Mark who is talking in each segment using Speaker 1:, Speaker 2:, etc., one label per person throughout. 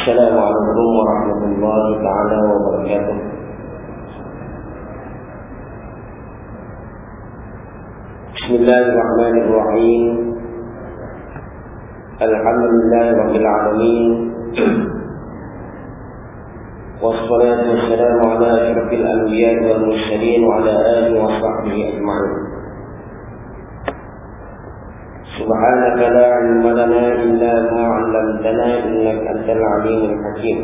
Speaker 1: السلام عليكم ورحمة الله تعالى وبركاته. بسم الله الرحمن الرحيم. الحمد لله رب العالمين. والصلاة والسلام على أشرف الأنبياء والمرسلين وعلى آله وصحبه أجمعين. سبحانك لا علم لنا إلا ما علمتنا إنك أنت العليم الحكيم.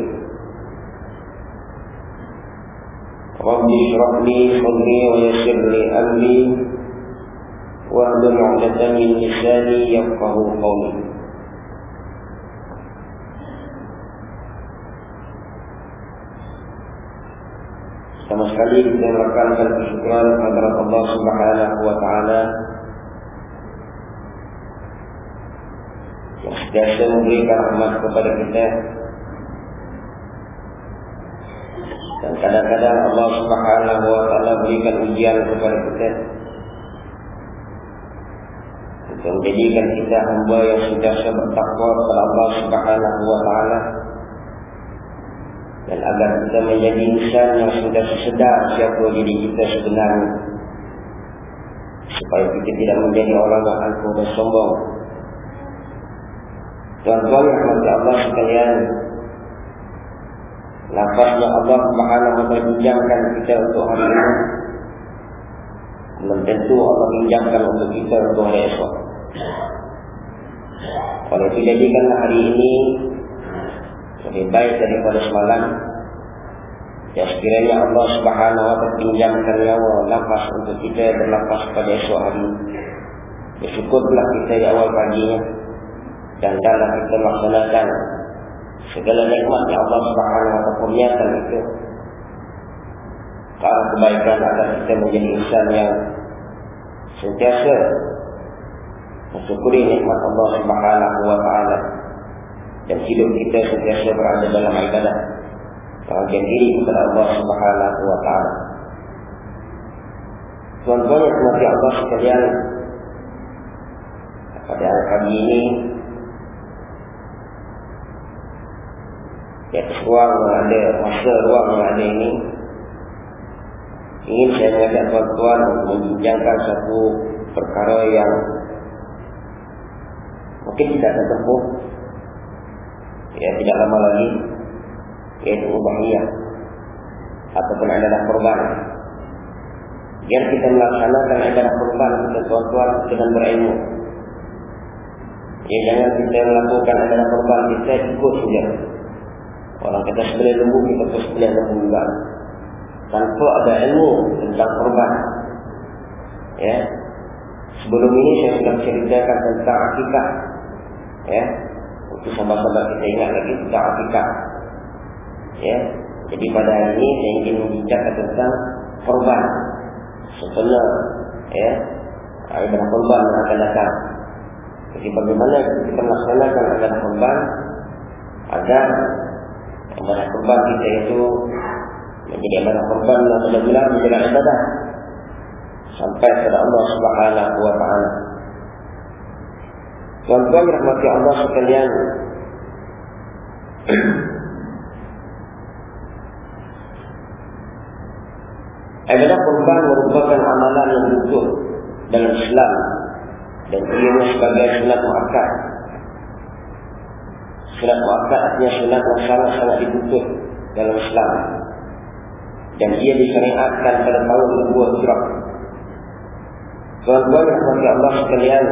Speaker 1: رب اشرح لي صدري ويسر لي أمري واهدم عقدة من لساني يفقه قولي. Sama sekali kita melakukan kesyukuran kepada Allah Subhanahu wa taala sentiasa memberikan rahmat kepada kita. Dan kadang-kadang Allah Subhanahu wa taala berikan ujian kepada kita. Untuk menjadikan kita hamba yang sentiasa bertakwa kepada Allah Subhanahu wa taala dan agar kita menjadi insan yang sudah sedar siapa diri kita sebenarnya supaya kita tidak menjadi orang yang angkuh dan sombong tuan-tuan yang mati Allah sekalian lafaznya Allah subhanahu wa ta'ala pinjamkan kita untuk hari ini belum tentu Allah pinjamkan untuk kita untuk hari esok oleh itu jadikanlah hari ini lebih baik daripada semalam. Ya sekiranya Allah Subhanahu wa taala pinjamkan nyawa nafas untuk kita berlepas pada esok hari. Bersyukurlah kita di awal paginya dan dalam kita melaksanakan segala nikmat yang Allah Subhanahu wa taala kurniakan itu. Kalau kebaikan agar kita menjadi insan yang sentiasa mensyukuri nikmat Allah Subhanahu wa taala dan hidup kita sentiasa berada dalam ibadah Perhatian diri kepada Allah Subhanahu Wa Taala. Tuan-tuan yang Allah sekalian pada hari ini di atas ruang yang ada masa ruang yang ada ini. Ingin saya mengajak tuan-tuan membincangkan satu perkara yang mungkin tidak ada tempuh ya tidak lama lagi. Yaitu ubahiyah ataupun adalah korban. Biar kita melaksanakan ibadah korban kita tuan-tuan dengan berilmu. Ya jangan kita melakukan ibadah korban kita ikut saja orang kita sebelah lembu kita pun sebelah lembu juga tanpa ada ilmu tentang korban ya sebelum ini saya sudah ceritakan tentang akikah ya untuk sahabat-sahabat kita ingat lagi tentang akikah. Ya. Jadi pada hari ini saya ingin membicarakan tentang korban. Setelah ya, ibadah korban yang akan datang. Jadi bagaimana kita melaksanakan ibadah korban agar ibadah korban kita itu menjadi ibadah korban yang benar-benar menjadi ibadah sampai kepada Allah Subhanahu wa taala. Tuan-tuan rahmati Allah sekalian Ibadah kurban merupakan amalan yang betul dalam Islam dan ia sebagai sunat muakkad. Muakkad artinya sunat yang sangat-sangat ditutup dalam Islam. Dan ia disyariatkan pada tahun kedua hijrah. Tuan-tuan rahmati Allah sekalian,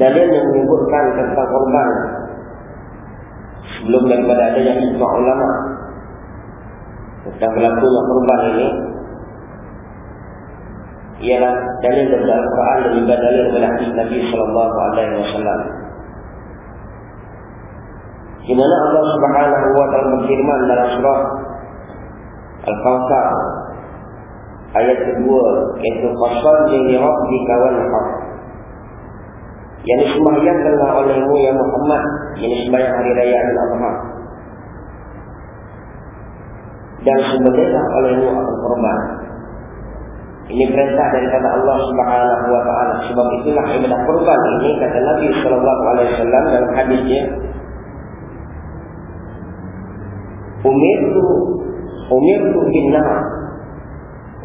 Speaker 1: dalil yang menyebutkan tentang korban. Sebelum daripada adanya ijma ulama. Tentang berlakunya korban ini. Ialah dalil dari Al-Quran dan juga dalil dari hadis Nabi Wasallam. Di mana Allah Subhanahu Wa Taala berfirman dalam surah Al-Kawthar ayat kedua yaitu fasal li rabbika wanhar yang disembahyangkanlah olehmu ya Muhammad yang disembahyang hari raya Al-Adha dan sembelihlah olehmu akan korban ini perintah daripada Allah Subhanahu wa taala. Sebab itulah ibadah korban ini kata Nabi wasallam dalam hadisnya umirtu umirtu binna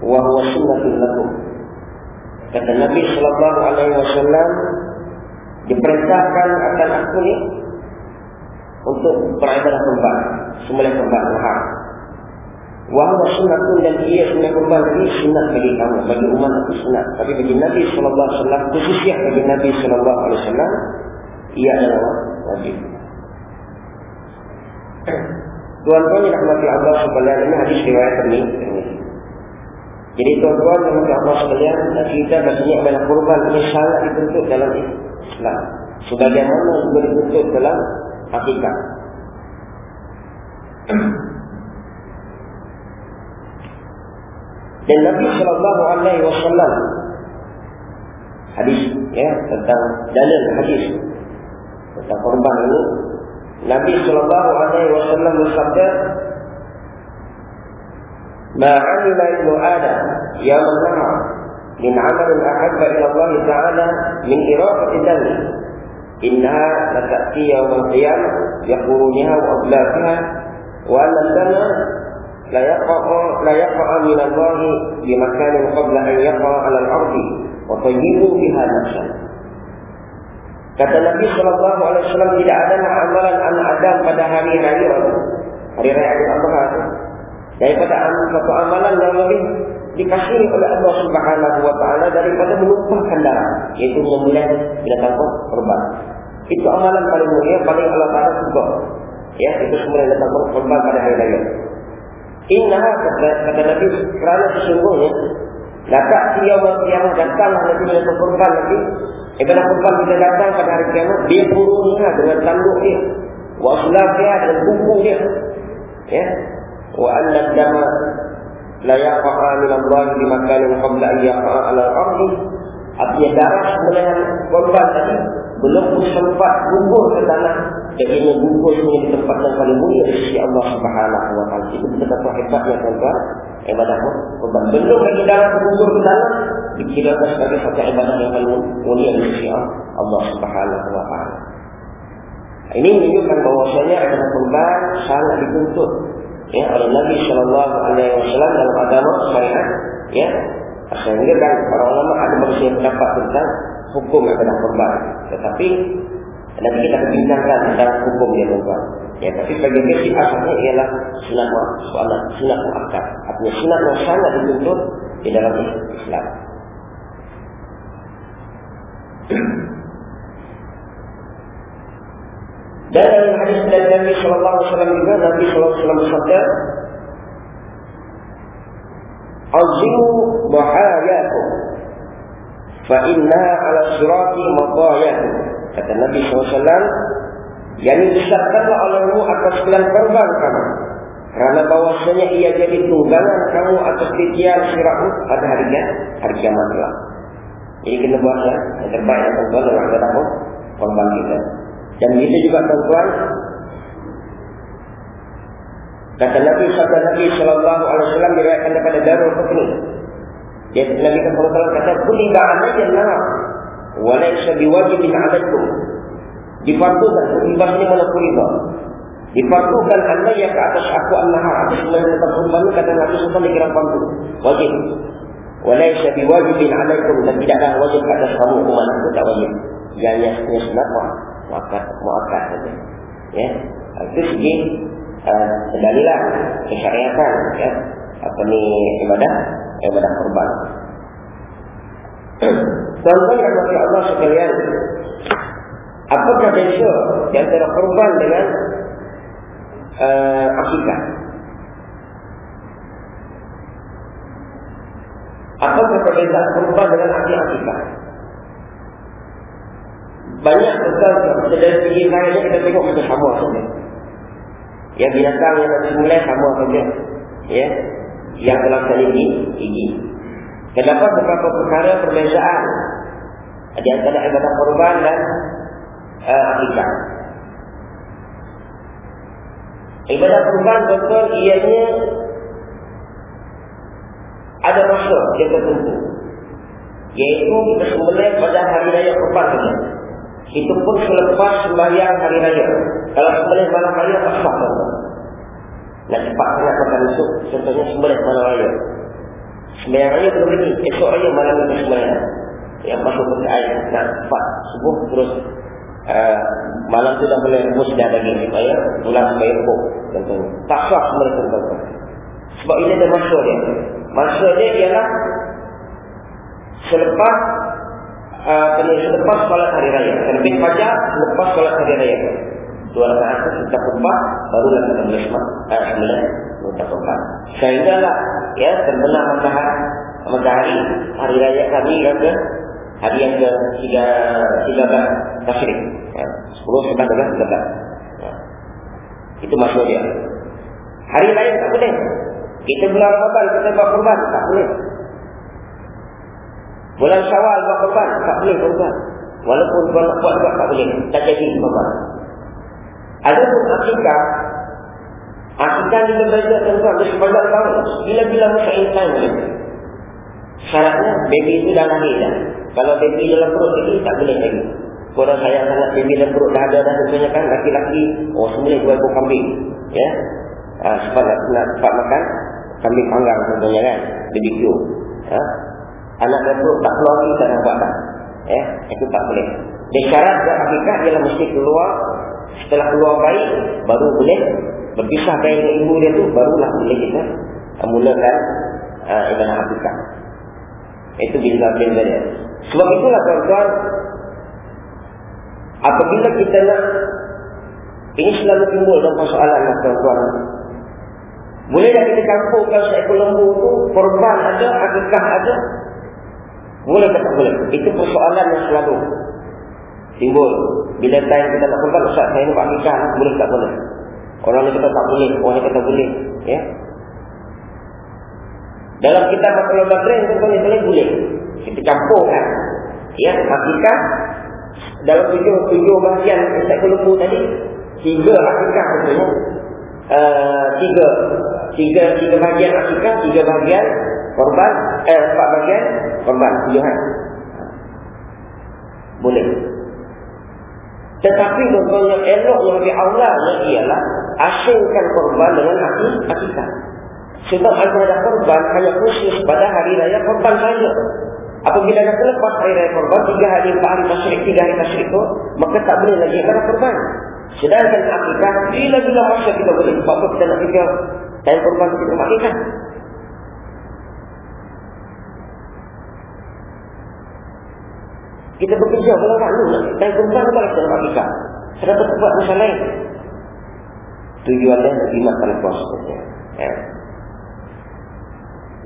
Speaker 1: wa huwa sunnatul lakum kata Nabi sallallahu alaihi wasallam diperintahkan akan aku ni untuk beribadah kurban sembelih kurban lahar wa huwa dan ia sembelih kurban ini sunnah bagi kamu bagi umat itu sunnah. Tapi bagi Nabi sallallahu alaihi wasallam khususnya bagi Nabi sallallahu alaihi wasallam ia adalah wajib Tuan-tuan yang rahmati Allah sekalian ini hadis riwayat ini. Jadi tuan-tuan yang rahmati Allah sekalian, kita maksudnya adalah kurban ini sangat dibentuk dalam Islam. Sebagaimana juga dibentuk dalam hakikat. Dan Nabi Sallallahu Alaihi Wasallam hadis ya tentang dalil hadis tentang kurban ini Nabi sallallahu alaihi wasallam bersabda Ma 'amila ibnu Adam yawm an-nahr min 'amalin ahabba ila Allah ta'ala min iraqati dami. Innaha lata'ti yawm al-qiyamah yaquruniha wa ablafiha wa anna dama la yaqa'a la yaqa'a min Allah bi makanin qabla an yaqa'a 'ala al-ardi Kata Nabi Sallallahu Alaihi Wasallam tidak ada amalan anak Adam pada hari raya hari raya itu daripada satu amalan yang lebih dikasih oleh Allah Subhanahu Wa Taala daripada melupakan darah yaitu memulai binatang korban. Itu amalan paling mulia paling Allah Taala suka. Ya itu semua yang datang korban pada hari raya. Inna kata, kata Nabi kerana sesungguhnya Lakat dia yang datanglah Nabi dengan korban lagi Ibadah kurban bila datang pada hari kiamat, dia turunnya dengan tanduk dia. Wa dia dan kuku dia. Ya. Wa anna dama la yaqa'a min Allah di makanin qabla an yaqa'a ala al-ardi. Artinya darah sebenarnya korban tadi belum sempat gugur ke tanah. Jadi ini gugur di tempat yang paling mulia sisi Allah Subhanahu wa taala. Itu betapa hebatnya tuan-tuan ibadah kurban. Belum lagi darah gugur ke tanah, dikirakan sebagai satu ibadah yang mulia di sisi Allah Subhanahu wa taala. Ini menunjukkan bahwasanya ibadah kurban sangat dituntut ya oleh Nabi Shallallahu Alaihi Wasallam dalam agama syariat ya. Sehingga kan para ulama ada beberapa pendapat tentang hukum ibadah kurban. Tetapi nanti kita bincangkan tentang hukum dia kurban ya tapi bagi versi asalnya ialah sunat sunat sunat muakkad artinya sunat yang sangat dituntut di dalam Islam Dan dalam hadis dari Nabi Sallallahu Alaihi Wasallam juga Nabi Sallallahu Alaihi Wasallam bersabda, "Azimu bahayakum, fa inna ala surati matayakum." Kata Nabi Sallallahu Alaihi Wasallam, "Yani besarkanlah olehmu atas kalian korban kamu, kerana bahwasanya ia jadi tunggangan kamu atas titian siratmu pada hari kiamat, hari kiamat kelak." Jadi kena buat ya, yang terbaik yang tuan-tuan dalam keadaan korban kita. Dan itu juga tuan-tuan. Kata Nabi Sabda Nabi Sallallahu Alaihi Wasallam diriwayatkan daripada Darul Qutni. Dia Nabi Sallallahu Alaihi Wasallam kata, "Kuli ba'alaya nama, walaysa biwajibin alaikum." Ibas ini mana kuriba. Difardukan anda yang ke atas aku an-nahar. Atas melihat kurban kata Nabi Sallallahu Alaihi Wasallam dikira fardu. Wajib. Walaysa biwajibin alaikum. Dan tidaklah wajib ke atas kamu. Umat itu tak wajib. Yang yang sunat muakkad muakkad saja. Ya. Itu segi uh, dalilah kesyariatan ya. Apa ni ibadah? Ibadah kurban. Tuan-tuan yang mati Allah sekalian Apakah beza di antara kurban dengan uh, akikah? Apakah perbezaan kurban dengan akikah? banyak besar dari segi kaya kita tengok macam sama saja. Ya binatang yang nanti mulai sama saja. Ya, yang dalam kali ini gigi. Terdapat beberapa perkara perbezaan di antara ibadah korban dan uh, akikah. Ibadah korban betul ianya ada masa yang tertentu. Yaitu kita sembelih pada hari raya korban saja. Itu pun selepas sembahyang hari raya. Kalau sembelih malam raya tak sah. Nak cepat sangat makan esok, contohnya sembelih malam raya. Sembahyang raya belum lagi, esok raya malam itu sembahyang. Yang masuk ke air, nak cepat subuh terus uh, malam tu dah boleh rebus dah daging supaya tulang supaya empuk. Contohnya. Tak sah sembelih contohnya. Sebab ini ada masa dia. Masa dia ialah selepas uh, selepas solat hari raya. Terbit fajar selepas solat hari raya dua rakaat kita kubah barulah kita boleh semak eh, sembilan kita kubah sehingga lah ya terbenam matahari matahari hari raya kami kata hari yang ke tiga tiga belas tasrik ya, sepuluh sebelas belas tiga belas. Ya. itu maksud dia. Hari lain tak boleh. Kita bulan Ramadan kita buat kurban tak boleh. Bulan Syawal buat kurban tak boleh kurban. Walaupun buat buat tak boleh. Tak jadi kurban. Ada pun akikah Akikah kita belajar tentang Sepanjang tahun. Bila-bila masa insan Syaratnya baby itu dah lahir dah Kalau baby dalam perut lagi Tak boleh lagi. Korang sayang sangat baby dalam perut dah ada dah Sebenarnya kan laki-laki Oh semula dua ekor kambing Ya. Ha, Sebab nak, nak cepat makan Kambing panggang contohnya kan BBQ ha? Anak dalam perut tak keluar lagi Tak nak buat kan Ya. Itu tak boleh. Dan syarat akikah ialah mesti keluar Setelah keluar bayi baru boleh berpisah dengan ibu dia tu barulah boleh kita mulakan uh, ibadah akikah. Itu bila bila dia. Sebab itulah tuan-tuan apabila kita nak ini selalu timbul dalam persoalan lah tuan-tuan. Boleh tak kita campurkan seekor lembu tu korban ada, akikah ada? Boleh tak boleh? Itu persoalan yang selalu timbul. Bila tanya kita nak Ustaz, saya nak nikah, boleh tak boleh? Orang ni kata tak boleh, orang ni kata boleh. Ya? Dalam kitab Masalah Badrin, contohnya boleh, boleh. Kita campur kan? Ya, hakikah dalam tujuh, tujuh bahagian Ustaz Kulumbu tadi, tiga hakikah contohnya. Uh, tiga, tiga, tiga bahagian hakikah, tiga bahagian korban, eh, empat bahagian korban, tujuhan. Boleh. Tetapi tuan yang elok yang awalnya ialah asingkan korban dengan hati akikah. Sebab ada korban hanya khusus pada hari raya korban saja. Apabila dah terlepas hari raya korban, tiga hari, empat hari tasyrik, tiga hari tasyrik itu, maka tak boleh lagi ada korban. Sedangkan akikah, bila-bila masa kita boleh. Sebab kita nak fikir, dan korban kita nak akikah. Kita bekerja kalau maklum dan kembang kalau kita nak fikir. Kita dapat buat masa lain. Tujuan dia dimakan kos. Ya.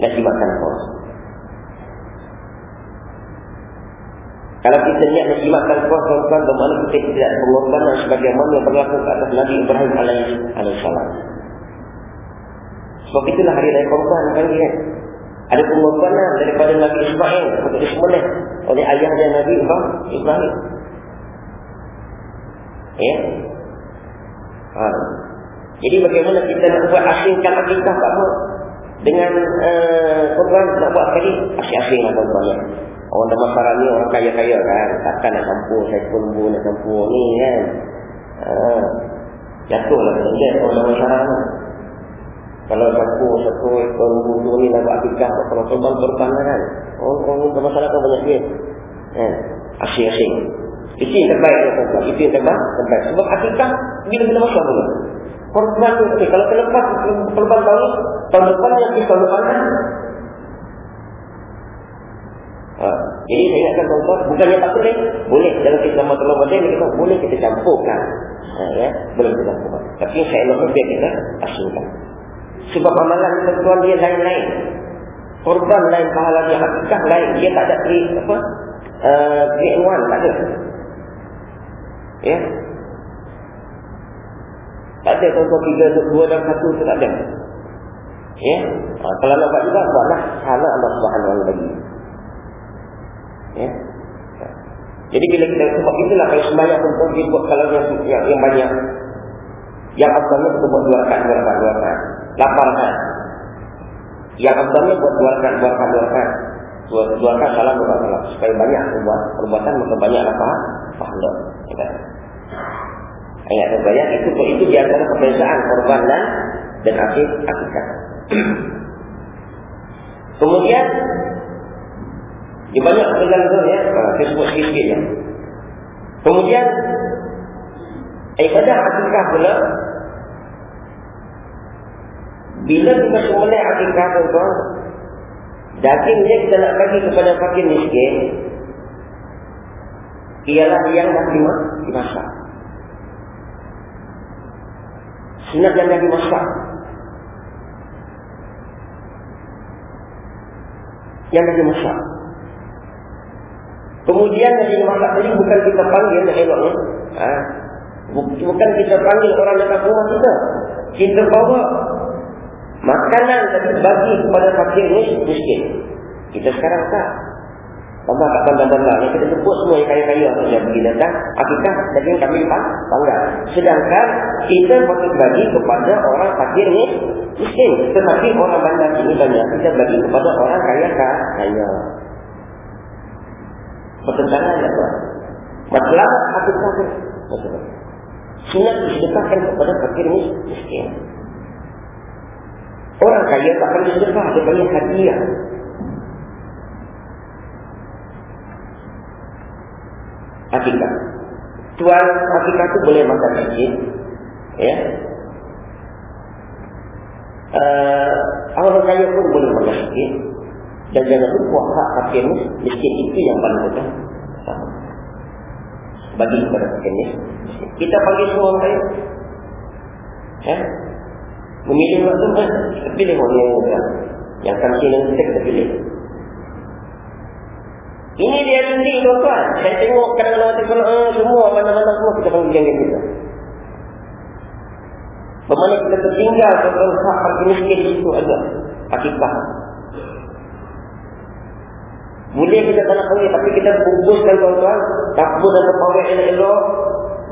Speaker 1: Nak dimakan kos. Kalau kita niat nak dimakan kos, tuan-tuan, bermakna kita tidak mengorbankan sebagaimana yang berlaku ke atas Nabi Ibrahim alaihissalam. Sebab itulah hari raya korban kan dia. Ada pengorbanan daripada Nabi Ismail untuk disembelih oleh ayah dia Nabi Ibrahim. Ya. Ha. Jadi bagaimana kita nak buat asingkan akikah apa? Dengan uh, korban nak buat kali asing-asing lah tuan ya. Orang masyarakat ni orang kaya-kaya kan. Takkan nak campur saya pun nak campur ni kan. Ha. Jatuhlah benda orang dah masyarakat kalau satu satu ekor budu ni nak akikah kalau korban korban kan. Orang orang bermasalah kan banyak dia. Eh, asing-asing. Itu yang terbaik ya, terbaik, terbaik. Sebab akikah bila-bila dulu. Korban tu okay. kalau terlepas korban tahun tahun depan yang kita kan. Ha. Jadi saya ingatkan tuan-tuan, bukannya tak boleh. Boleh dalam kita telah badan, kita boleh kita campurkan. Ha, ya? Boleh kita campurkan. Tapi saya nak biar kita asingkan. Sebab amalan tuan dia lain-lain. Korban lain, pahala dia hakikah lain. Dia tak ada apa? Uh, kri one, tak ada. Ya. Tak ada tuan-tuan tiga, dua dan satu itu tak ada. Ya. Ha, kalau nak buat juga, buatlah. Salah Allah Subhanahu Wa bagi. Ya. Jadi bila kita sebab itulah kalau sembahyang pun dia buat kalau yang, yang, yang banyak. Yang asalnya kita buat dua rakaat, dua rakaat, dua rakaat lapar kan yang abdulnya buat dua rakat dua rakat dua rakat dua rakat salam dua salam supaya banyak buat perbuatan maka banyak apa pahala kita ayat terbayang itu itu di antara perbezaan korban dan dan akhir akikat. Kemudian di banyak pegang ya, ah, Facebook sikit ya. Kemudian ibadah akikah pula bila kita semula akikah daging dia kita nak bagi kepada fakir miskin ialah yang dah dimasak. Sunat yang dah dimasak. Yang dah dimasak. Kemudian yang dimasak tadi bukan kita panggil nak eloknya. Ha? Bukan kita panggil orang datang ke rumah kita. Kita bawa makanan tadi bagi kepada fakir miskin. Kita sekarang tak. Tambah kat bandar-bandar ni kita sebut semua yang kaya-kaya saja pergi datang. Apakah daging kami bangga. Sedangkan kita patut bagi kepada orang fakir ni miskin. Tetapi orang bandar ini banyak kita bagi kepada orang kaya kaya. Pertentangan ya tuan. Masalah apakah tu? Sunat disedekahkan kepada fakir miskin. Orang kaya tak perlu sedekah, dia bagi hadiah. Hakikah. Tuan hakikah tu boleh makan sikit. Ya. Uh, orang kaya pun boleh makan sikit. Dan jangan lupa hak fakir miskin itu yang paling penting. Bagi kepada fakir Kita panggil semua orang kaya. Ya. Memilih waktu kan, kita pilih orang yang mudah. Yang kami kita, kita pilih. Ini dia sendiri tuan-tuan. Saya tengok kadang-kadang kita uh, semua, mana-mana semua kita panggil yang kita. Bagaimana kita tertinggal tuan-tuan hak bagi miskin di situ ada. Hakikah. Boleh kita tak nak panggil, tapi kita bungkuskan tuan-tuan. Takbur dan terpawai elok-elok.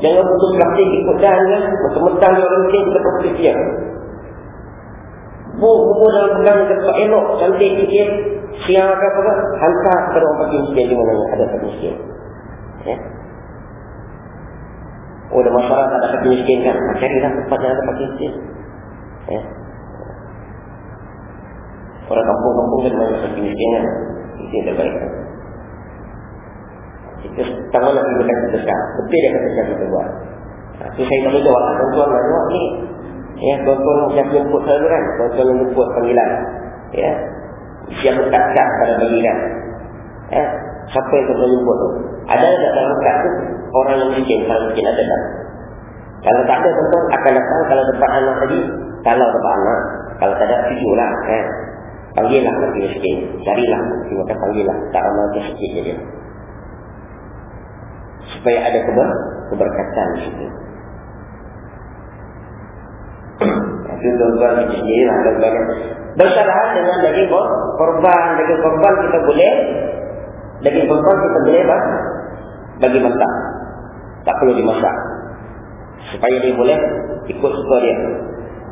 Speaker 1: Jangan putus plastik ikut dah kan. Mentang-mentang orang miskin kita putih siap. Buku-buku dalam pegang tempat elok, cantik sikit. Siang akan apa? Hantar kepada orang fakir miskin di mana ada fakir miskin. Ya. Oh, ada masalah tak ada fakir miskin kan? Carilah tempat yang ada fakir miskin. Ya. Orang kampung-kampung kan banyak fakir miskin kan? Itu yang terbaik. Itu tangan nak diberikan kita sekarang. Betul dia kata kita buat. Itu saya tak jawab. Tuan-tuan nak jawab ni. Ya, tuan-tuan yang jemput saya kan, tuan-tuan yang jemput panggilan. Ya, siap berkat-kat pada panggilan. Ya, siapa yang tuan-tuan jemput tu? Ada tak dalam kat tu? Orang yang miskin, kalau miskin ada tak? Kalau tak ada tuan-tuan akan datang kalau dapat anak tadi. Kalau dapat anak, kalau tak ada cucu lah. Ya. Panggillah lagi miskin. Carilah. Terima kasih panggillah. Tak amal ke sikit je Supaya ada keber keberkatan di situ. Itu tuan-tuan sendiri lah dan Bersalahan dengan daging korban. Daging korban kita boleh. Daging korban kita boleh bah, bagi masak. Tak perlu dimasak. Supaya dia boleh ikut suka dia.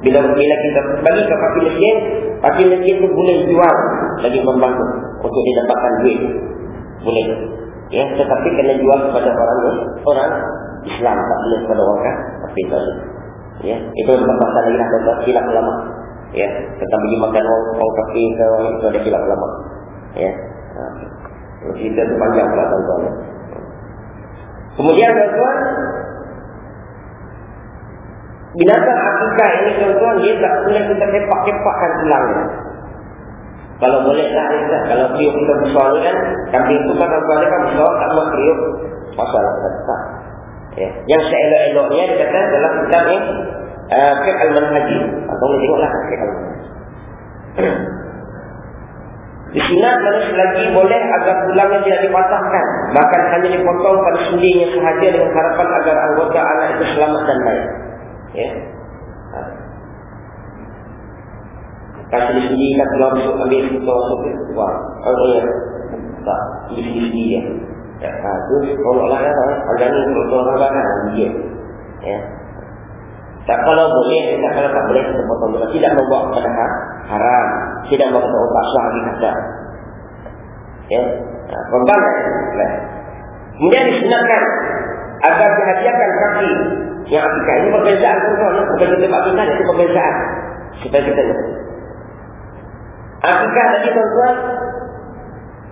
Speaker 1: Bila bila kita bagi ke fakir miskin, fakir miskin itu boleh jual daging korban itu. Untuk dia dapatkan duit. Boleh. Ya, tetapi kena jual kepada orang orang Islam. Tak boleh kepada orang kan. Tapi. Ya, itu adalah masalah lagi tentang silap ulama. Ya, tentang bagi makan orang, kafir ke itu ada silap ulama. Ya. Ha. Kita panjang pula tuan-tuan. Kemudian tuan-tuan, binatang akikah ini tuan-tuan, dia tak boleh kita kepak-kepakkan tulangnya. Kalau boleh tak, ya, kalau kriuk kita besar ni kan, kambing itu kan tuan-tuan kan besar, tak mau kriuk, masalah tak. Ya. Yang seelok-eloknya dikatakan dalam kitab ni Fiqh al-Manhaji. Ni tengoklah Fiqh al-Manhaji. Disunat mana selagi boleh agar tulangnya tidak dipatahkan. Bahkan hanya dipotong pada sendinya sahaja dengan harapan agar anggota anak itu selamat dan baik. Ya. Kasih di sini kan keluar masuk ambil itu masuk ke luar. Oh ya. Tak. Di sini dia. Ya, ha, terus kalau lah kan, ada ni kalau orang. Ya. Tak kalau boleh, tak kalau tak boleh kita potong dulu. Tidak membawa kepada haram, tidak membawa kepada otak sah lagi kata. Ya, korban. Nah. Kemudian disunatkan agar dihadiahkan kaki yang akikah ini perbezaan bukan kita pak kita itu perbezaan. Supaya kita lihat. Akikah tadi tuan-tuan.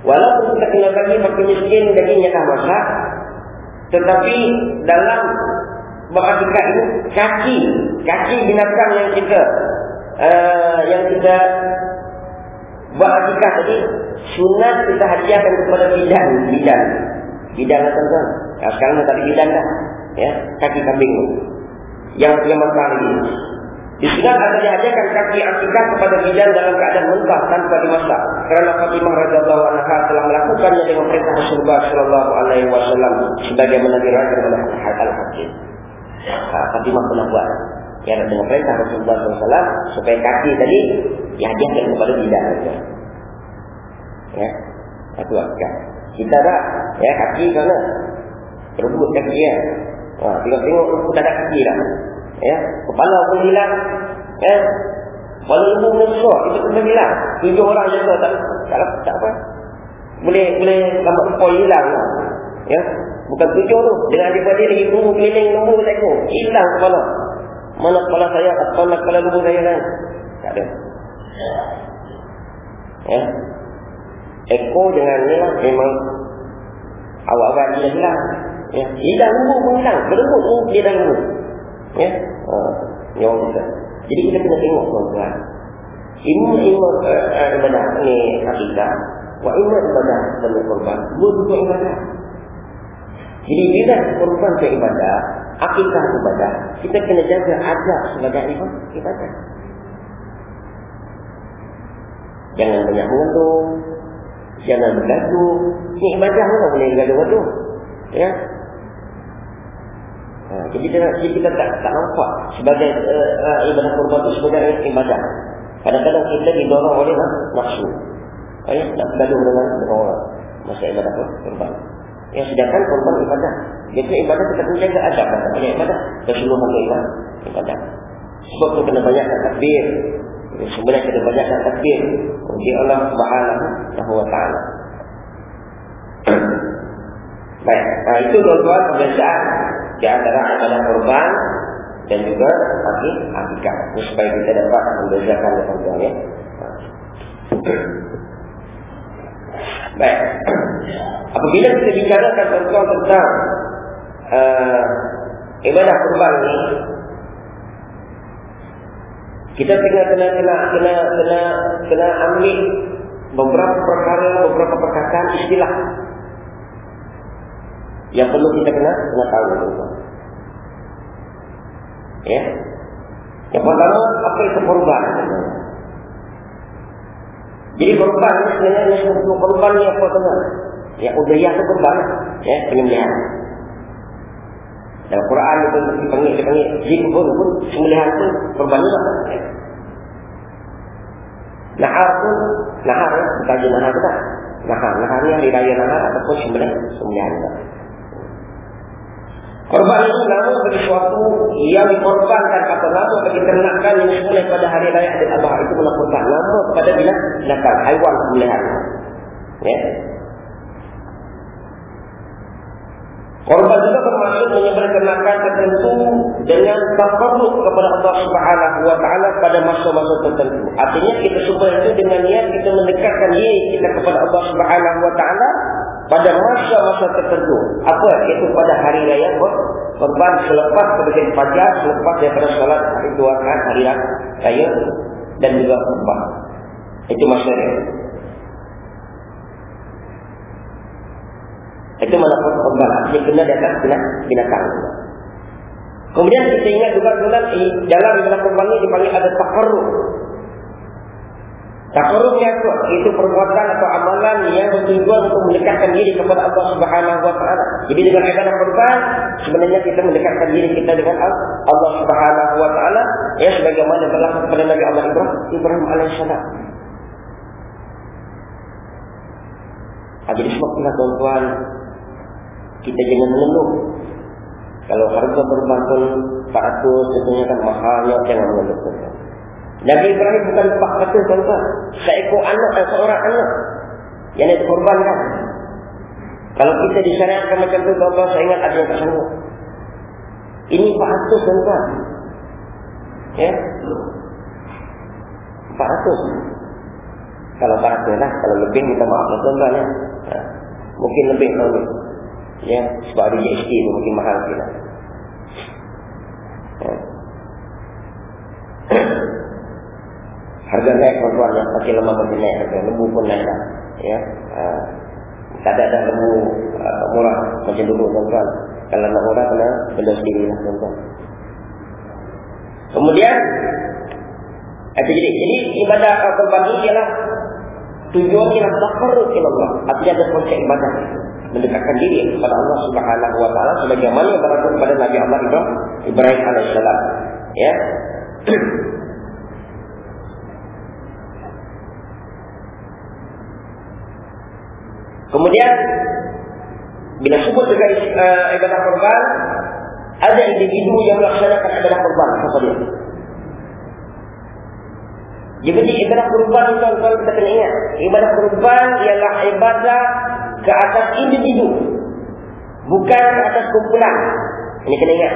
Speaker 1: Walaupun kita kena bagi bagi miskin dagingnya dah masak. Tetapi dalam berakikah ini kaki. Kaki binatang yang kita uh, yang kita buat akikah tadi sunat kita hadiahkan kepada bidan bidan bidan lah tuan-tuan ya, sekarang tak ada bidan dah ya kaki kambing yang yang mentah ini Disunat ada dihadiahkan kaki akikah kepada bidan dalam keadaan mentah tanpa dimasak. Kerana Fatimah radhiyallahu anha telah melakukannya dengan perintah Rasulullah sallallahu alaihi wasallam sebagaimana diriwayatkan oleh Al-Hakim. Ha, Fatimah pernah buat yang dengan perintah Rasulullah SAW supaya kaki tadi dihadiahkan kepada saja. Ya, satu akal. Kita tak, ya kaki mana? Rebut kaki ya. Ha, tengok-tengok tak ada kaki lah. Ya, kepala pun hilang. Ya, Kepala ibu musuh, itu pun hilang. Tujuh orang jaga tak, tak, tak apa. Boleh boleh gambar kepala hilang. Ya, bukan tujuh tu. Dengan adik-adik lagi tunggu keliling nombor tak Hilang kepala. Mana kepala saya, kepala kepala lubu saya kan? Tak ada. Ya. Eko dengan ni lah memang awak-awak dia hilang. Ya. Hilang lubu pun hilang. Berembut pun dia dah lubu. Ya. Ha. Yang kita. Jadi kita kena tengok tuan-tuan. Ilmu ilmu uh, ibadah ni hakikat. Wa ilmu ibadah sebagai korban. Dua-dua ibadah. Jadi bila korban ke ibadah, akikah ibadah, kita kena jaga adab sebagai ibadah. Jangan banyak mengeluh, jangan bergaduh. Ini ibadah mana boleh bergaduh-gaduh? Ya. Ha, jadi, kita, kita tak, tak nampak sebagai uh, ibadah korban itu sebagai ibadah. Kadang-kadang kita didorong oleh nafsu. Ya, nak bergaduh dengan orang masa ibadah korban. Yang sedangkan korban ibadah. Jadi ibadah kita pun jaga adab dan banyak ibadah. Keseluruhan ibadah. ibadah. Sebab itu kena banyakkan takbir. Sebenarnya kena banyakkan takbir. Untuk Allah subhanahu wa ta'ala. Baik. Nah, itu tuan-tuan pembiasaan. Di antara ibadah korban. Dan juga bagi hakikat. Supaya kita dapat membezakan tuan-tuan ya. Baik. Apabila kita bicarakan tentang tentang uh, ibadah kurban ini, kita kena kena kena kena kena kena ambil beberapa perkara, beberapa perkataan istilah yang perlu kita kena kena tahu. Ya. Yang pertama, apa itu kurban? Jadi korban ni sebenarnya korban ni apa tuan? Ya udayah tu korban, ya penyembelihan. Dalam Quran itu dipanggil dipanggil jin pun sembelihan pun korban juga. Ya. Nahar pun nahar ya, bukan nahar kita. Nahar, nahar ni hari raya nahar ataupun sembelihan sembelihan juga. Korban itu nama bagi suatu yang dikorbankan atau nama bagi ternakan yang semula pada hari raya Adil Adha itu melakukan nama kepada binatang haiwan pemeliharaan. Ya. Korban juga termasuk menyembelih ternakan tertentu dengan takarruf kepada Allah Subhanahu wa taala pada masa-masa tertentu. Artinya kita semua itu dengan niat kita mendekatkan diri kita kepada Allah Subhanahu wa taala pada masa-masa tertentu. Apa? Itu pada hari raya korban selepas kemudian fajar, selepas daripada solat hari dua kan hari raya dan juga korban. Itu maksudnya. Itu mana korban. Artinya kena di atas binatang. Kemudian kita ingat juga dalam dalam dalam korban ini dipanggil ada. Takarruf yang kuat itu perbuatan atau amalan yang bertujuan untuk mendekatkan diri kepada Allah Subhanahu wa taala. Jadi dengan ibadah korban sebenarnya kita mendekatkan diri kita dengan Allah Subhanahu wa taala ya sebagaimana berlaku kepada Nabi Allah Ibrahim Ibrahim alaihissalam. Jadi sebab itulah tuan-tuan kita jangan mengeluh. Kalau harga korban pun 400 tentunya kan mahalnya jangan mengeluh. Nabi Ibrahim bukan empat kata tuan-tuan. Seekor anak dan seorang anak. Yang dia korbankan. Kalau kita disyariatkan macam tu, tuan-tuan, saya ingat ada yang tersanggup. Ini empat ratus tuan-tuan. Ya. 400. Kalau 400 lah. Kalau lebih kita maaf tuan-tuan ya. Ha. Mungkin lebih tahun ni. Ya. Sebab ada GST tu mungkin mahal kita. Ya. Harga naik tuan-tuan ya. Pakai lemah pun naik. Harga lembu pun naik lah. Ya. Ha. Tak ada ada lembu uh, murah macam dulu tuan-tuan. Kalau nak murah kena bela sendiri lah tuan-tuan. Kemudian itu jadi, jadi ibadah korban ini ialah tujuan ialah takarruf kepada Allah. Artinya ada konsep ibadah mendekatkan diri kepada Allah Subhanahu wa taala sebagaimana berlaku kepada Nabi Allah Ibrahim Ibrahim alaihissalam. Ya. Kemudian bila sebut dengan uh, ibadah korban ada individu yang melaksanakan ibadah kurban siapa dia? Jadi ibadah itu tuan kita kena ingat. Ibadah kurban ialah ibadah ke atas individu. Bukan ke atas kumpulan. Ini kena ingat.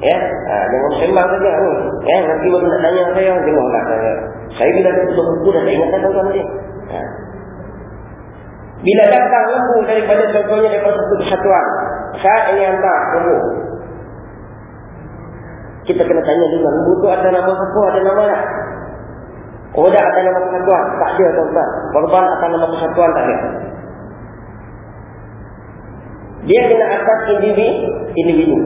Speaker 1: Ya, ha, jangan sembang saja. Hmm. Ya, nanti baru nak tanya saya, nak saya. Saya bila tutup buku dah tak ingat tuan-tuan ni. Ha. Bila datang lembu daripada contohnya daripada satu kesatuan. Saat ini hantar lembu. Kita kena tanya dulu, lembu tu ada nama apa? Ada nama tak? Oh, dah ada nama persatuan? Tak ada, tuan-tuan. Korban atas nama persatuan tak ada. Dia kena atas individu. individu.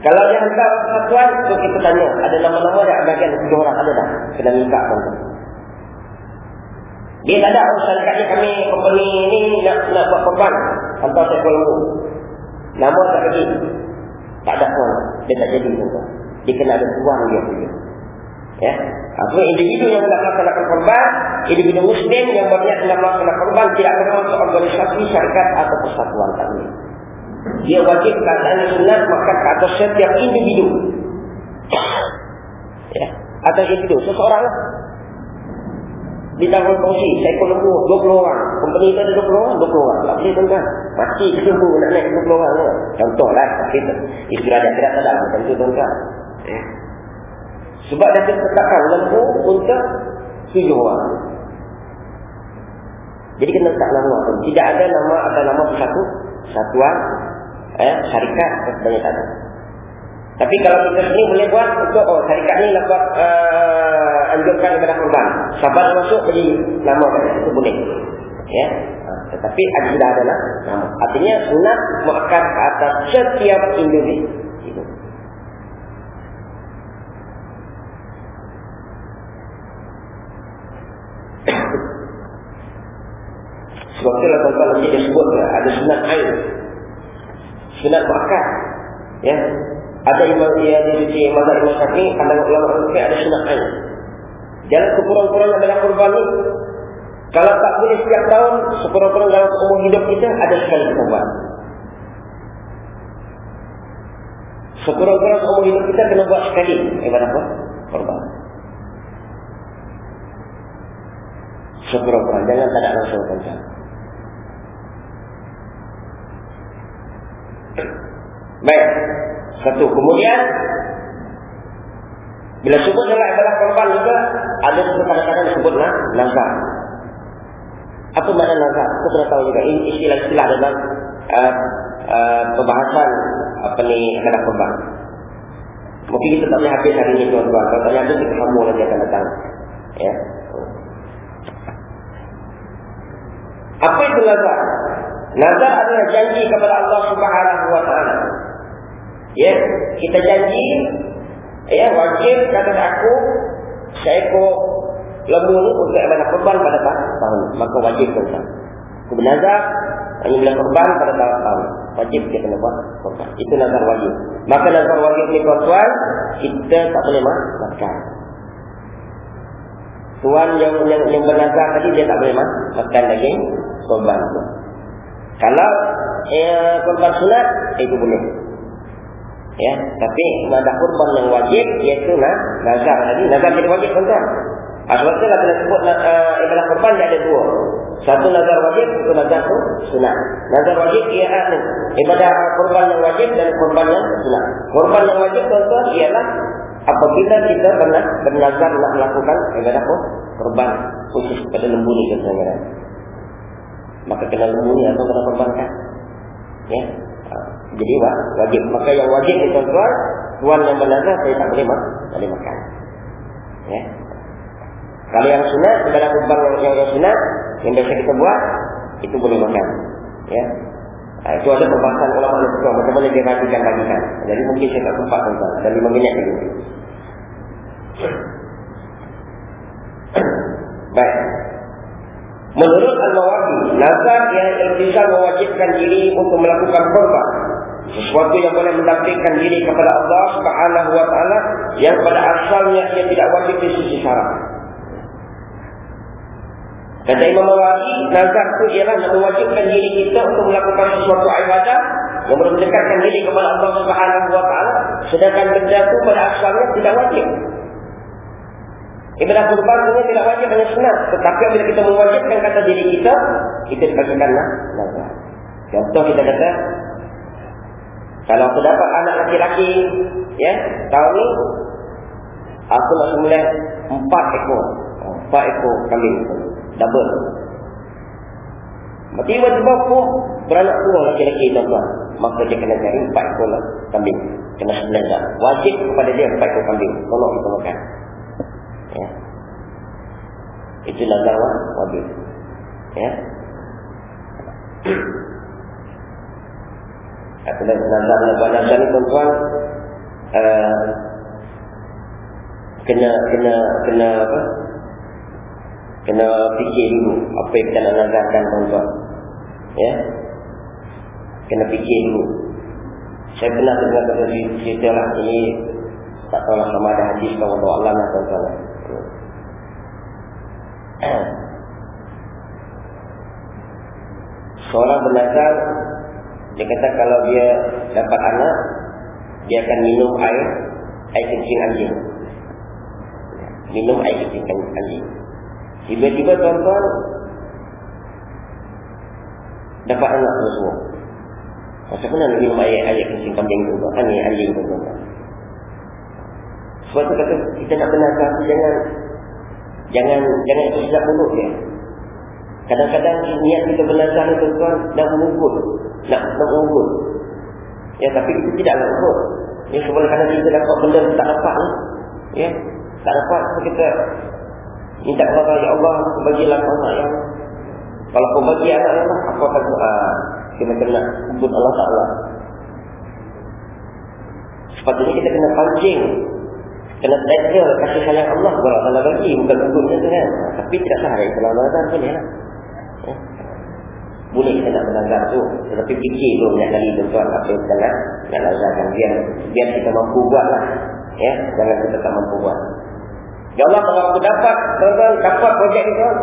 Speaker 1: Kalau dia hantar persatuan, tu kita tanya. Ada nama-nama tak? Bagian tujuh orang ada tak? Kena minta, tuan-tuan. Dia tak ada, oh, syarikat kami, company ni nak, nak buat korban. Hantar saya ke lembu. Nama tak lagi. Tak ada pun dia tak jadi tuan Dia kena ada tuan dia. Ya. Apa individu yang nak melaksanakan korban, individu muslim yang berniat nak melaksanakan korban tidak termasuk organisasi syarikat atau persatuan kami. Dia wajib keadaan sunat maka ke atas setiap individu. Ya. Atau individu seseorang lah di tahun kongsi saya pun lembu 20 orang company itu ada 20 orang 20 orang tak boleh tuan-tuan mati lembu nak naik 20 orang tu contohlah kita istilah dia tidak sedang macam tu tuan-tuan eh. Sebab dia tetapkan lembu untuk 7 orang jadi kena letak nama tidak ada nama ada nama satu satuan eh, syarikat tak ada tapi kalau kita sini boleh buat untuk oh syarikat ni nak buat uh, anjurkan kepada korban. Sabar masuk bagi nama kat itu boleh. Ya. Tetapi ada sudah adalah nama. Artinya sunat muakkad ke atas setiap individu. Itu. Sebab itulah tuan-tuan nanti dia sebut ada sunat air. Sunat muakkad. Ya, ada imam dia di sisi mazhab Imam Syafi'i pandangan ulama Syafi'i ada sunat ain. Jalan sekurang-kurangnya adalah kurban. Kalau tak boleh setiap tahun, sekurang-kurang dalam umur hidup kita ada sekali kita buat. Sekurang-kurang umur hidup kita kena buat sekali. Ibadah apa? Kurban. Sekurang-kurang. Jangan tak ada langsung kencang. Baik. Satu. Kemudian bila sebut dalam ibadah korban juga ada kadang-kadang disebutlah nazar. Apa makna nazar? Kita sudah tahu juga ini istilah-istilah dalam uh, uh, pembahasan apa ni ibadah korban. Mungkin kita tak boleh habis hari ini tuan-tuan. Kalau tanya ada kita sambung lagi akan datang. Ya. Apa itu nazar? Nazar adalah janji kepada Allah Subhanahu Wa Taala. Ya, kita janji ya wajib kata aku seekor lembu untuk ibadah kurban pada tahun. Maka wajib kita. Aku bernazar hanya bila kurban pada tahun. Wajib kita kena buat kurban. Itu nazar wajib. Maka nazar wajib ni tuan kita tak boleh makan. Tuan yang yang, yang bernazar tadi dia tak boleh makan lagi kurban tu. Kalau eh, kurban sunat itu boleh. Ya, tapi ada kurban yang wajib iaitu nah, nazar tadi. Nazar jadi wajib tuan-tuan. Ah, sebab itulah kita sebut uh, ibadah kurban dia ada dua. Satu nazar wajib, satu nazar tu sunat. Nazar wajib ia ibadah kurban yang wajib dan kurban yang sunat. Kurban yang wajib tuan-tuan ialah apabila kita pernah bernazar nak melakukan ibadah? Korban khusus pada lembu ni contohnya. Maka kena lembu ni atau kena korbankan. Ya. Ha. Jadi wajib. Maka yang wajib ni tuan-tuan, tuan yang bernazar saya tak boleh, mak boleh makan. Ya. Kalau yang sunat, ibadah korban yang, yang, sunat, yang biasa kita buat, itu boleh makan. Ya. Ha, itu ada pembahasan ulama yang suka macam mana dia rajikan bagikan. Jadi mungkin saya tak sempat tuan-tuan. Dan lima minit lagi. Baik. Menurut Al-Mawabi, nazar yang iltizam mewajibkan diri untuk melakukan korban. Sesuatu yang boleh mendapatkan diri kepada Allah Subhanahu wa taala yang pada asalnya ia tidak wajib di sisi syarak. Kata Imam Mawabi, nazar itu ialah mewajibkan diri kita untuk melakukan sesuatu ibadah yang mendekatkan diri kepada Allah Subhanahu wa taala sedangkan benda itu pada asalnya tidak wajib. Ibadah kurban ini tidak wajib hanya sunat. Tetapi bila kita mewajibkan kata diri kita, kita dikatakan nazar. Contoh kita kata, kalau aku dapat anak laki-laki, ya, tahun ni, aku nak semula empat ekor. Empat ekor kambing. Double. Tiba-tiba pun beranak tua laki-laki tuan-tuan. Maka dia kena cari empat ekor lah kambing. Kena semula. Wajib kepada dia empat ekor kambing. Tolong kita makan. Ya. Itu nazar wajib. Ya. Apa nazar nazar nazar ni tuan-tuan uh, kena kena kena apa? Kena fikir dulu apa yang kita nak nazarkan tuan-tuan. Ya. Kena fikir dulu. Saya pernah dengar kata cerita lah ini tak tahu lah sama ada hadis kalau Allah lah tuan-tuan. Seorang bernazar Dia kata kalau dia dapat anak Dia akan minum air Air kencing anjing. Minum air kencing anjing. Tiba-tiba tuan-tuan Dapat anak semua. Macam mana nak minum air, air kencing kambing tu? Ini anjing tu Sebab tu kata kita nak benarkan Jangan Jangan jangan itu silap mulut dia. Kadang-kadang niat kita belajar itu tuan nak mengukur, nak mengukur. Ya tapi itu tidak mengukur. Ya sebab kadang kita dapat benda tak dapat. Ya tak dapat kita minta kepada ya Allah bagilah anak yang kalau kau bagi anak yang apa akan doa kita kena sebut Allah Taala. Sepatutnya kita kena pancing Kena tega kasih sayang Allah Kalau Allah bagi? Bukan hukumnya tu kan? Tapi tidak sah dari Kalau Allah datang boleh lah. Ya. Boleh kita nak menanggar tu Tetapi fikir dulu banyak kali tuan Apa yang kita nak Nak lazarkan biar, biar kita mampu buat lah. Ya Jangan kita tak mampu buat. Ya Allah kalau aku dapat Tuan-tuan dapat projek ni tuan.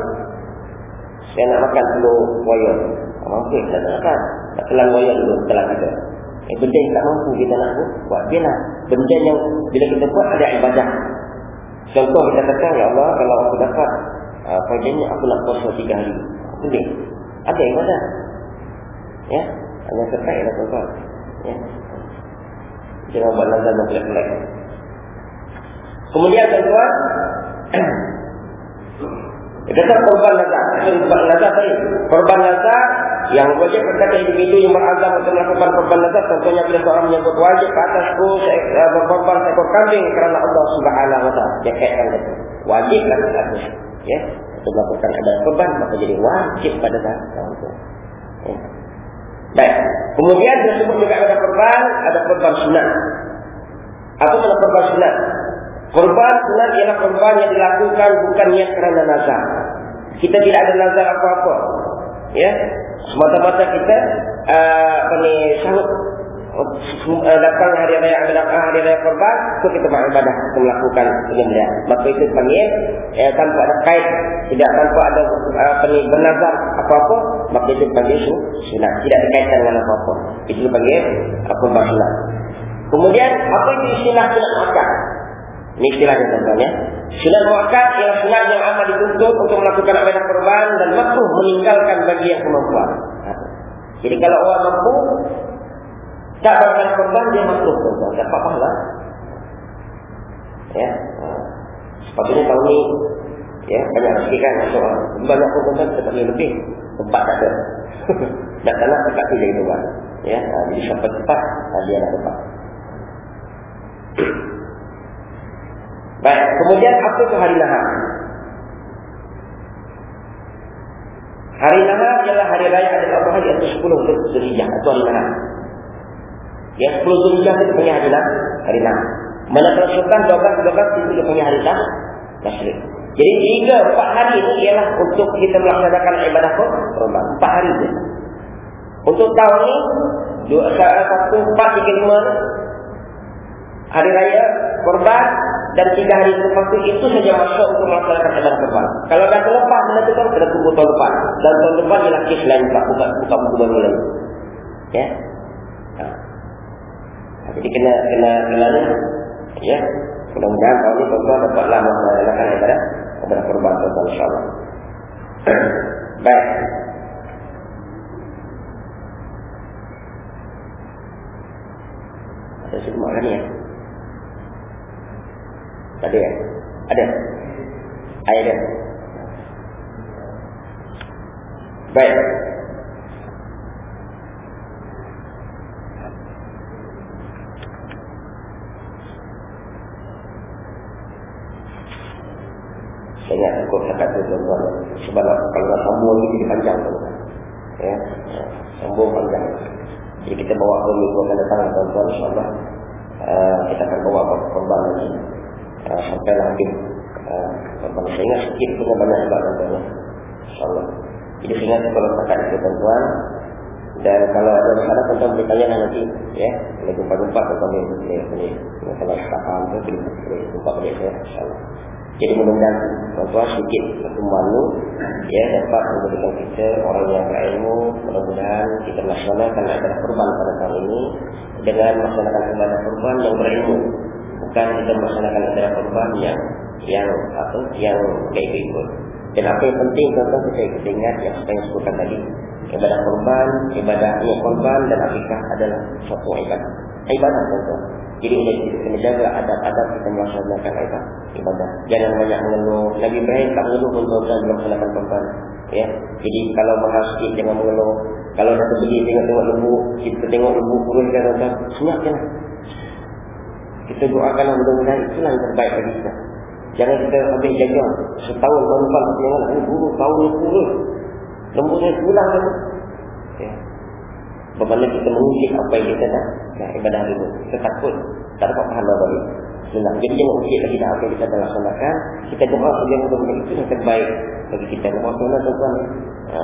Speaker 1: Saya nak makan telur wayang. Mampu kita nak makan Nak telan wayang dulu setelah kita Eh, benda yang tak mampu kita nak buat. Biarlah. Benda yang bila kita buat ada ibadah. Contoh kita kata, Ya Allah, kalau aku dapat uh, projeknya, aku nak puasa tiga hari. Boleh. Ada ibadah. Ya. Hanya terkait lah tuan Ya. Jangan buat nazar dan pelak-pelak. Kemudian tuan-tuan, Dia kata korban nazar. Korban nazar tadi. Korban nazar yang wajib berkata individu yang berazam untuk melakukan korban nazar. Contohnya bila seorang menyebut wajib ke atasku uh, berkorban seekor kambing kerana Allah subhanahu wa ta'ala. Dia kaitkan itu. Wajib lah atas. Ya. Untuk melakukan ada korban maka jadi wajib pada saat. Ya. Baik. Kemudian disebut juga ada korban, ada korban sunat. Apa mana korban sunat? Korban sunat ialah korban yang dilakukan bukan niat kerana nazar. Kita tidak ada nazar apa-apa. Ya. Semata-mata kita apa sahut uh, datang hari raya datang hari raya korban so kita beribadah untuk melakukan penyembelihan. Maka itu panggil ya, tanpa ada kait tidak tanpa ada uh, apa ni bernazar apa-apa maka itu panggil sunat tidak ada kaitan dengan apa-apa. Itu panggil korban sunat. Kemudian apa itu istilah sunat akad? Ini istilahnya tuan-tuan ya. Sunat muakkad yang sunat yang amat dituntut untuk melakukan ibadah korban dan makruh meninggalkan bagi yang kemampuan. Jadi kalau orang mampu tak beribadah korban dia makruh tuan-tuan. Dapat pahala. Ya. Ha. Sepatutnya tahun ni ya banyak rezeki kan masuk banyak tuan tetapi lebih tempat tak ada. Dan tanah tak pilih itu kan. Ya, ha. jadi sampai tempat ha, dia nak tempat. Baik, kemudian apa itu hari Nahar? Hari Nahar adalah hari raya hari atau 10 Zulhijjah atau hari Nahar. Ya 10 Zulhijjah itu punya hari Nahar. Hari Nahar. Manakala Sultan 12 12 itu punya hari Nahar. Tasrik. Jadi tiga empat hari ini ialah untuk kita melaksanakan ibadah korban. Empat hari ini. Untuk tahun ini dua satu empat tiga lima hari raya korban dan tiga hari lepas itu itu saja masuk untuk melaksanakan ibadah korban. Kalau dah terlepas itu kan kena tunggu tahun depan. Dan tahun depan ialah kes lain buka buka buka buku baru lagi. Ya. Ha. Jadi kena kena kena ni. Ya. Mudah-mudahan tahun ini tuan-tuan dapatlah melaksanakan ibadah ibadah korban tuan-tuan insyaAllah. Baik. Ada semua kan ya? Tak ada ya? Ada? Ada. Baik. Saya ingat aku cakap tu tuan-tuan. Sebab kalau nak sambung ni jadi panjang tu. Ya. Sambung panjang. Jadi kita bawa ke minggu akan datang tuan-tuan insyaAllah. Uh, kita akan bawa korban lagi uh, sampai uh, saya ingat sikit punya banyak sebab tuan-tuan insyaAllah. Jadi saya ingat kalau takat itu tuan-tuan. Dan kalau ada masalah tuan-tuan boleh tanya nanti ya. Boleh jumpa-jumpa tuan-tuan boleh boleh boleh. Kalau tak faham tu boleh boleh jumpa boleh saya insyaAllah. Jadi mudah-mudahan tuan-tuan sedikit pertemuan itu ya dapat memberikan kita orang yang berilmu. Mudah-mudahan kita melaksanakan ibadah kurban pada tahun ini dengan melaksanakan ibadah kurban yang berilmu bukan kita melaksanakan ibadah kurban yang yang apa yang baik ikut. Dan apa yang penting tuan-tuan kita, kita ingat yang saya sebutkan tadi ibadah kurban, ibadah ini kurban dan akikah adalah satu ibadah. Ibadah tuan-tuan. Jadi kita kena jaga adab-adab kita melaksanakan ibadah. ibadah. Jangan banyak mengeluh. Nabi Ibrahim tak mengeluh pun tuan-tuan melaksanakan kurban. Ya. Jadi kalau sikit jangan mengeluh. Kalau dah terbeli tengok-tengok lembu, kita tengok lembu kuruskan tuan-tuan. Senyapkan kita doakan mudah-mudahan itulah yang terbaik bagi kita. Jangan kita ambil jaga setahun tahun depan jangan ini dulu tahun ini kurus. Lembut saya pulang kan. Ya. Bagaimana kita mengusik apa yang kita dah ya, ibadah itu. Kita takut tak dapat pahala balik. Senang. Jadi jangan usik lagi dah apa yang kita dah laksanakan. Kita doa saja mudah-mudahan itu yang terbaik bagi kita. Lepas tu lah tuan-tuan. Ha.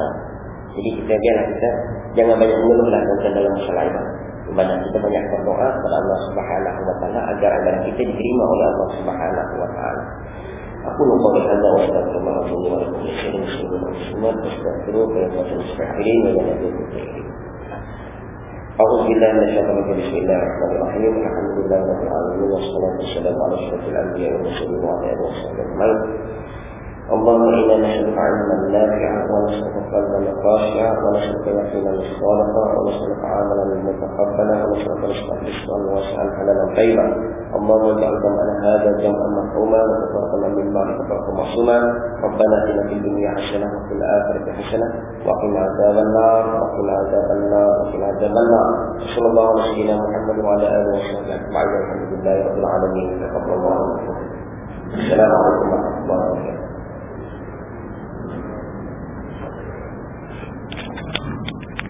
Speaker 1: Jadi kita biarlah kita jangan banyak mengeluh lah dalam masalah ibadah ibadah kita banyak berdoa kepada Allah Subhanahu wa taala agar ibadah kita diterima oleh Allah Subhanahu wa taala. Aku lupa berkata wa sallallahu alaihi wa sallam astaghfiruh wa atubu ilaih wa atubu أعوذ بالله من الشيطان الرجيم بسم الله الرحمن الرحيم الحمد لله رب العالمين والصلاة والسلام على أشرف الأنبياء والمرسلين وعلى آله وصحبه أجمعين اللهم إنا نسألك علما نافعا ونسألك قلبا خاشعا ونسألك يقينا صالحا ونسألك عملا متقبلا ونسألك رزقا رزقا واسعا حلالا طيبا. اللهم اجعل جمعنا هذا جمعا مرحوما وتفرقنا من بعد تفرقا معصوما. ربنا آتنا في الدنيا حسنة وفي الآخرة حسنة وقنا عذاب النار وقنا عذاب النار وقنا عذاب النار. صلى الله على سيدنا محمد وعلى آله وصحبه أجمعين الحمد لله رب العالمين. تقبل الله السلام عليكم ورحمة الله